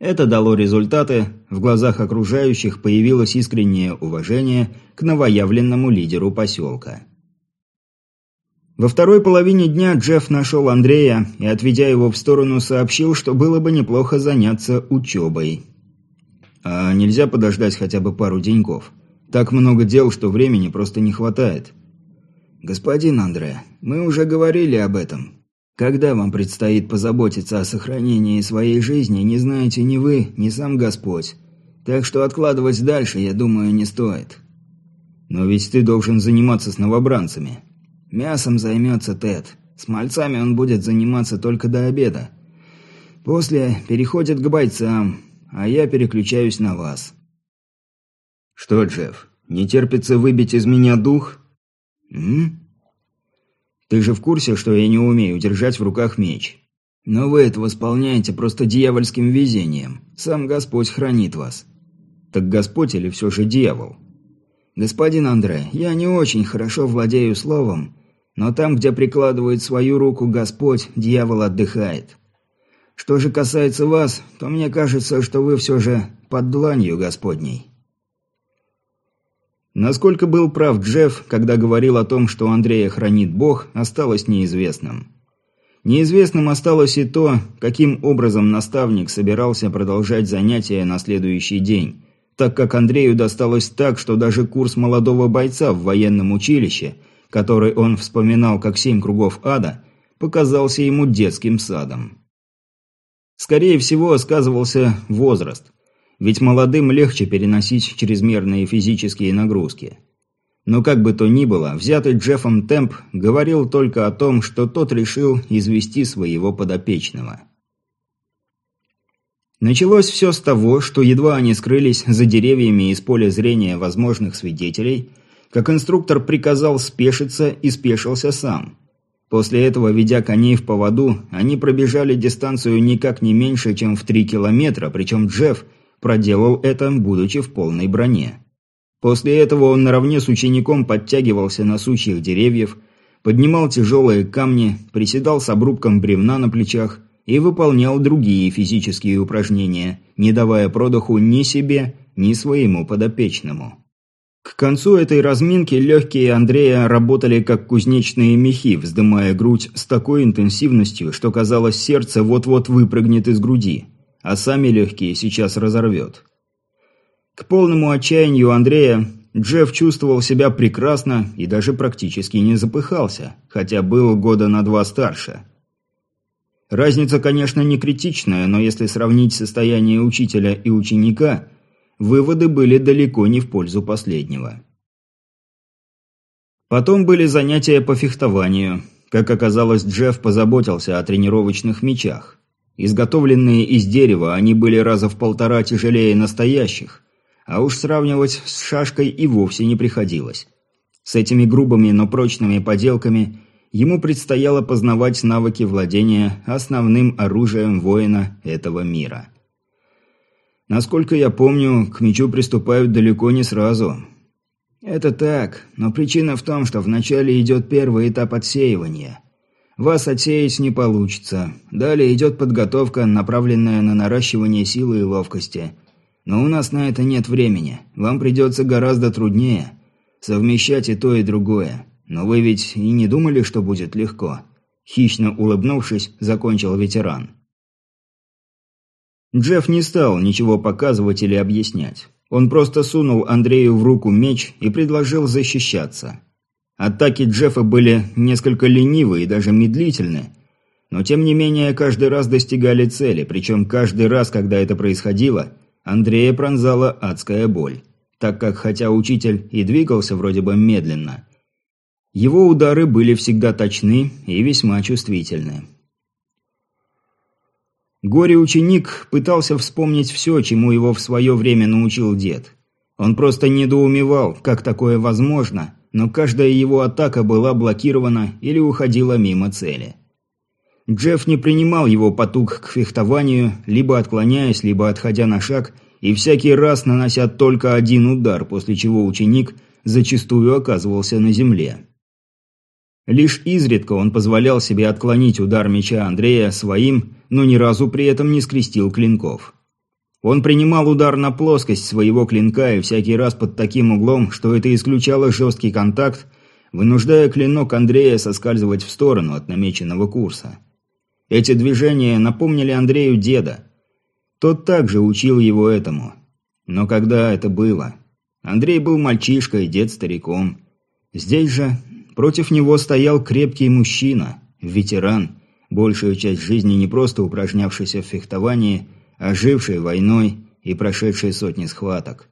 Это дало результаты, в глазах окружающих появилось искреннее уважение к новоявленному лидеру поселка. Во второй половине дня Джефф нашел Андрея и, отведя его в сторону, сообщил, что было бы неплохо заняться учебой. «А нельзя подождать хотя бы пару деньков? Так много дел, что времени просто не хватает». «Господин Андре, мы уже говорили об этом. Когда вам предстоит позаботиться о сохранении своей жизни, не знаете ни вы, ни сам Господь. Так что откладывать дальше, я думаю, не стоит». Но ведь ты должен заниматься с новобранцами. Мясом займется Тед. С мальцами он будет заниматься только до обеда. После переходит к бойцам, а я переключаюсь на вас. Что, Джефф, не терпится выбить из меня дух? М? Ты же в курсе, что я не умею держать в руках меч? Но вы это восполняете просто дьявольским везением. Сам Господь хранит вас. Так Господь или все же дьявол? Господин Андре, я не очень хорошо владею словом, но там, где прикладывает свою руку Господь, дьявол отдыхает. Что же касается вас, то мне кажется, что вы все же под дланью Господней. Насколько был прав Джефф, когда говорил о том, что Андрея хранит Бог, осталось неизвестным. Неизвестным осталось и то, каким образом наставник собирался продолжать занятия на следующий день, так как Андрею досталось так, что даже курс молодого бойца в военном училище, который он вспоминал как семь кругов ада, показался ему детским садом. Скорее всего, сказывался возраст, ведь молодым легче переносить чрезмерные физические нагрузки. Но как бы то ни было, взятый Джеффом темп говорил только о том, что тот решил извести своего подопечного. Началось все с того, что едва они скрылись за деревьями из поля зрения возможных свидетелей, как инструктор приказал спешиться и спешился сам. После этого, ведя коней в поводу, они пробежали дистанцию никак не меньше, чем в три километра, причем Джефф проделал это, будучи в полной броне. После этого он наравне с учеником подтягивался на сучьях деревьев, поднимал тяжелые камни, приседал с обрубком бревна на плечах и выполнял другие физические упражнения, не давая продыху ни себе, ни своему подопечному. К концу этой разминки легкие Андрея работали как кузнечные мехи, вздымая грудь с такой интенсивностью, что казалось сердце вот-вот выпрыгнет из груди, а сами легкие сейчас разорвет. К полному отчаянию Андрея Джефф чувствовал себя прекрасно и даже практически не запыхался, хотя был года на два старше. Разница, конечно, не критичная, но если сравнить состояние учителя и ученика, выводы были далеко не в пользу последнего. Потом были занятия по фехтованию. Как оказалось, Джефф позаботился о тренировочных мечах. Изготовленные из дерева, они были раза в полтора тяжелее настоящих, а уж сравнивать с шашкой и вовсе не приходилось. С этими грубыми, но прочными поделками ему предстояло познавать навыки владения основным оружием воина этого мира. Насколько я помню, к мечу приступают далеко не сразу. Это так, но причина в том, что вначале идет первый этап отсеивания. Вас отсеять не получится. Далее идет подготовка, направленная на наращивание силы и ловкости – но у нас на это нет времени. Вам придется гораздо труднее. Совмещать и то, и другое. Но вы ведь и не думали, что будет легко?» Хищно улыбнувшись, закончил ветеран. Джефф не стал ничего показывать или объяснять. Он просто сунул Андрею в руку меч и предложил защищаться. Атаки Джеффа были несколько ленивы и даже медлительны, но тем не менее каждый раз достигали цели, причем каждый раз, когда это происходило – Андрея пронзала адская боль, так как хотя учитель и двигался вроде бы медленно, его удары были всегда точны и весьма чувствительны. Горе-ученик пытался вспомнить все, чему его в свое время научил дед. Он просто недоумевал, как такое возможно, но каждая его атака была блокирована или уходила мимо цели. Джефф не принимал его потуг к фехтованию, либо отклоняясь, либо отходя на шаг, и всякий раз нанося только один удар, после чего ученик зачастую оказывался на земле. Лишь изредка он позволял себе отклонить удар меча Андрея своим, но ни разу при этом не скрестил клинков. Он принимал удар на плоскость своего клинка и всякий раз под таким углом, что это исключало жесткий контакт, вынуждая клинок Андрея соскальзывать в сторону от намеченного курса. Эти движения напомнили Андрею деда. Тот также учил его этому. Но когда это было? Андрей был мальчишкой, дед стариком. Здесь же против него стоял крепкий мужчина, ветеран, большую часть жизни не просто упражнявшийся в фехтовании, а живший войной и прошедший сотни схваток.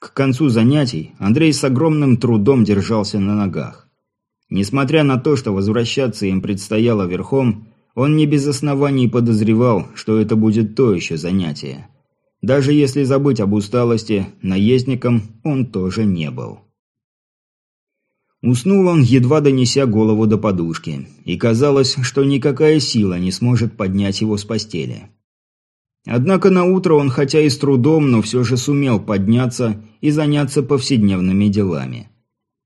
К концу занятий Андрей с огромным трудом держался на ногах. Несмотря на то, что возвращаться им предстояло верхом, он не без оснований подозревал, что это будет то еще занятие. Даже если забыть об усталости, наездником он тоже не был. Уснул он, едва донеся голову до подушки, и казалось, что никакая сила не сможет поднять его с постели. Однако на утро он хотя и с трудом, но все же сумел подняться и заняться повседневными делами.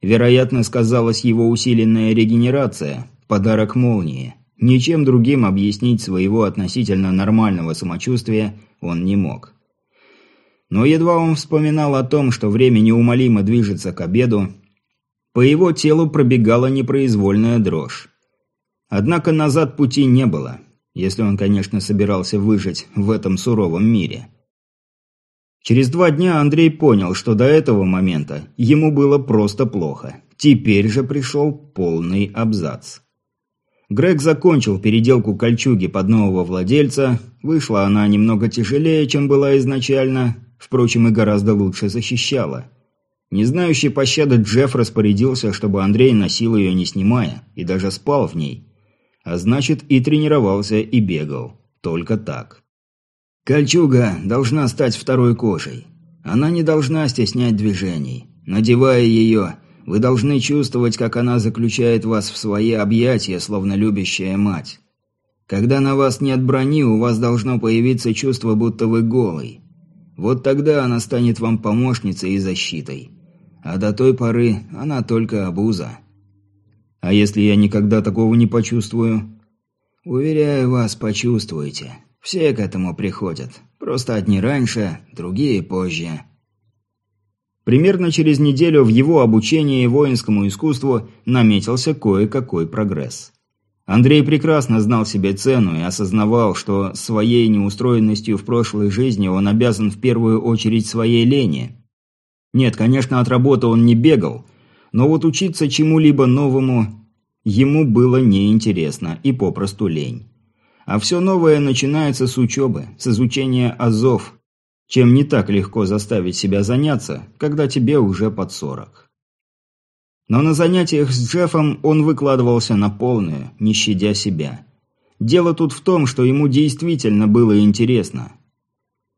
Вероятно, сказалась его усиленная регенерация, подарок молнии. Ничем другим объяснить своего относительно нормального самочувствия он не мог. Но едва он вспоминал о том, что время неумолимо движется к обеду, по его телу пробегала непроизвольная дрожь. Однако назад пути не было, если он, конечно, собирался выжить в этом суровом мире. Через два дня Андрей понял, что до этого момента ему было просто плохо. Теперь же пришел полный абзац. Грег закончил переделку кольчуги под нового владельца, вышла она немного тяжелее, чем была изначально, впрочем, и гораздо лучше защищала. Не знающий пощады Джефф распорядился, чтобы Андрей носил ее не снимая, и даже спал в ней. А значит, и тренировался, и бегал. Только так. Кольчуга должна стать второй кожей. Она не должна стеснять движений. Надевая ее, вы должны чувствовать, как она заключает вас в свои объятия, словно любящая мать. Когда на вас нет брони, у вас должно появиться чувство, будто вы голый. Вот тогда она станет вам помощницей и защитой. А до той поры она только обуза. А если я никогда такого не почувствую? Уверяю вас, почувствуете. Все к этому приходят. Просто одни раньше, другие позже. Примерно через неделю в его обучении воинскому искусству наметился кое-какой прогресс. Андрей прекрасно знал себе цену и осознавал, что своей неустроенностью в прошлой жизни он обязан в первую очередь своей лени. Нет, конечно, от работы он не бегал, но вот учиться чему-либо новому ему было неинтересно и попросту лень. А все новое начинается с учебы, с изучения азов, чем не так легко заставить себя заняться, когда тебе уже под сорок. Но на занятиях с Джеффом он выкладывался на полную, не щадя себя. Дело тут в том, что ему действительно было интересно.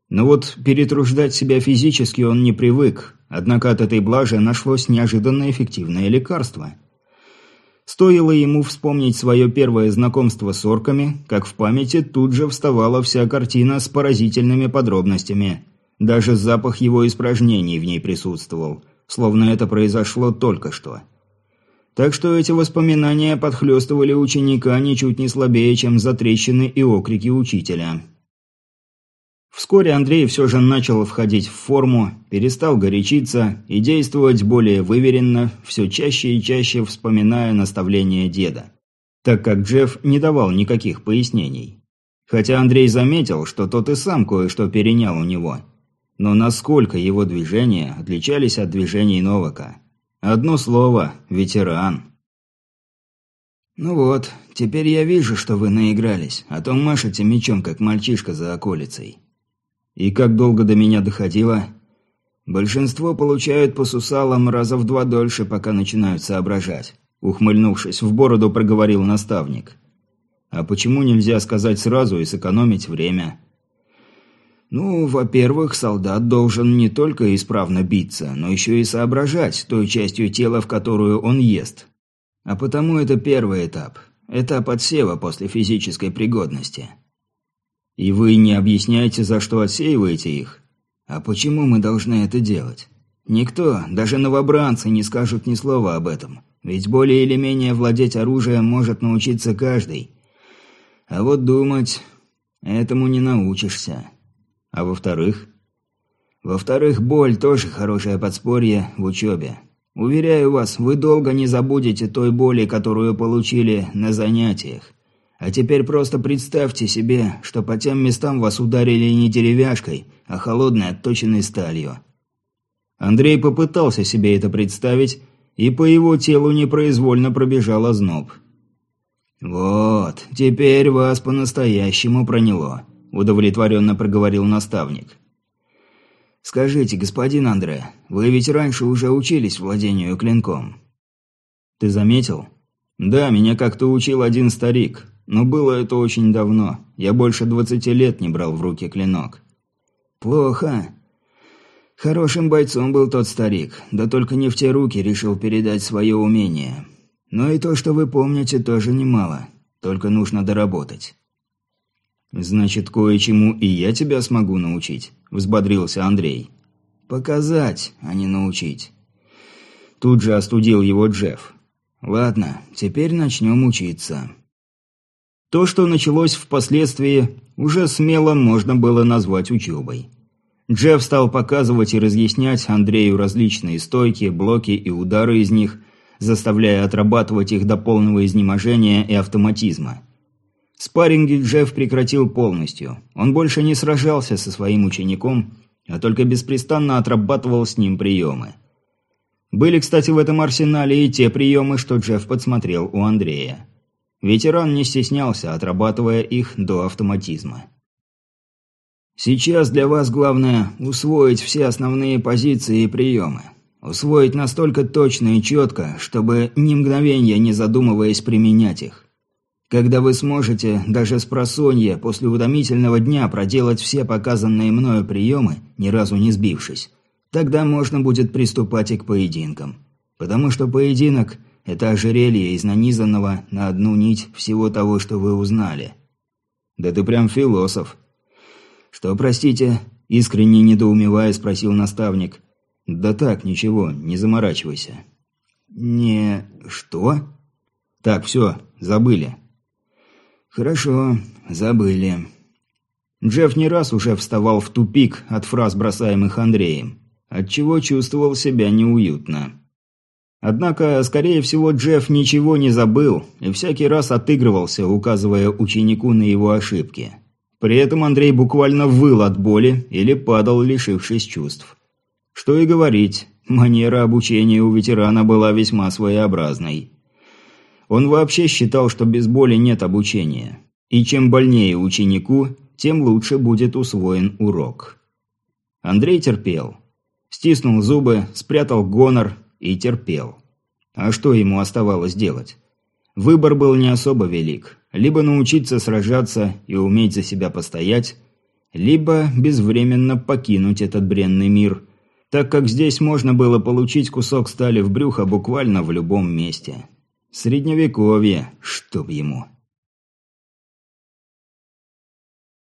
Но вот перетруждать себя физически он не привык, однако от этой блажи нашлось неожиданно эффективное лекарство. Стоило ему вспомнить свое первое знакомство с орками, как в памяти тут же вставала вся картина с поразительными подробностями. Даже запах его испражнений в ней присутствовал, словно это произошло только что. Так что эти воспоминания подхлестывали ученика ничуть не слабее, чем затрещины и окрики учителя. Вскоре Андрей все же начал входить в форму, перестал горячиться и действовать более выверенно, все чаще и чаще вспоминая наставления деда. Так как Джефф не давал никаких пояснений. Хотя Андрей заметил, что тот и сам кое-что перенял у него. Но насколько его движения отличались от движений Новака. Одно слово – ветеран. «Ну вот, теперь я вижу, что вы наигрались, а то машете мечом, как мальчишка за околицей». И как долго до меня доходило? Большинство получают по сусалам раза в два дольше, пока начинают соображать. Ухмыльнувшись, в бороду проговорил наставник. А почему нельзя сказать сразу и сэкономить время? Ну, во-первых, солдат должен не только исправно биться, но еще и соображать той частью тела, в которую он ест. А потому это первый этап. Этап отсева после физической пригодности. И вы не объясняете, за что отсеиваете их? А почему мы должны это делать? Никто, даже новобранцы, не скажут ни слова об этом. Ведь более или менее владеть оружием может научиться каждый. А вот думать... Этому не научишься. А во-вторых? Во-вторых, боль тоже хорошее подспорье в учебе. Уверяю вас, вы долго не забудете той боли, которую получили на занятиях. А теперь просто представьте себе, что по тем местам вас ударили не деревяшкой, а холодной отточенной сталью. Андрей попытался себе это представить, и по его телу непроизвольно пробежал озноб. «Вот, теперь вас по-настоящему проняло», – удовлетворенно проговорил наставник. Скажите, господин Андре, вы ведь раньше уже учились владению клинком?» «Ты заметил?» «Да, меня как-то учил один старик, но было это очень давно. Я больше двадцати лет не брал в руки клинок». «Плохо. Хорошим бойцом был тот старик, да только не в те руки решил передать свое умение. Но и то, что вы помните, тоже немало. Только нужно доработать». «Значит, кое-чему и я тебя смогу научить», – взбодрился Андрей. «Показать, а не научить». Тут же остудил его Джефф. «Ладно, теперь начнем учиться». То, что началось впоследствии, уже смело можно было назвать учебой. Джефф стал показывать и разъяснять Андрею различные стойки, блоки и удары из них, заставляя отрабатывать их до полного изнеможения и автоматизма. Спарринги Джефф прекратил полностью. Он больше не сражался со своим учеником, а только беспрестанно отрабатывал с ним приемы. Были, кстати, в этом арсенале и те приемы, что Джефф подсмотрел у Андрея. Ветеран не стеснялся, отрабатывая их до автоматизма. «Сейчас для вас главное усвоить все основные позиции и приемы. Усвоить настолько точно и четко, чтобы ни мгновения не задумываясь применять их. Когда вы сможете, даже с просонья, после утомительного дня проделать все показанные мною приемы, ни разу не сбившись, тогда можно будет приступать и к поединкам. Потому что поединок – это ожерелье из нанизанного на одну нить всего того, что вы узнали. Да ты прям философ. Что, простите, искренне недоумевая, спросил наставник. Да так, ничего, не заморачивайся. Не... что? Так, все, забыли. «Хорошо, забыли». Джефф не раз уже вставал в тупик от фраз, бросаемых Андреем, отчего чувствовал себя неуютно. Однако, скорее всего, Джефф ничего не забыл и всякий раз отыгрывался, указывая ученику на его ошибки. При этом Андрей буквально выл от боли или падал, лишившись чувств. Что и говорить, манера обучения у ветерана была весьма своеобразной. Он вообще считал, что без боли нет обучения. И чем больнее ученику, тем лучше будет усвоен урок. Андрей терпел. Стиснул зубы, спрятал гонор и терпел. А что ему оставалось делать? Выбор был не особо велик. Либо научиться сражаться и уметь за себя постоять, либо безвременно покинуть этот бренный мир, так как здесь можно было получить кусок стали в брюхо буквально в любом месте. Средневековье, чтоб ему.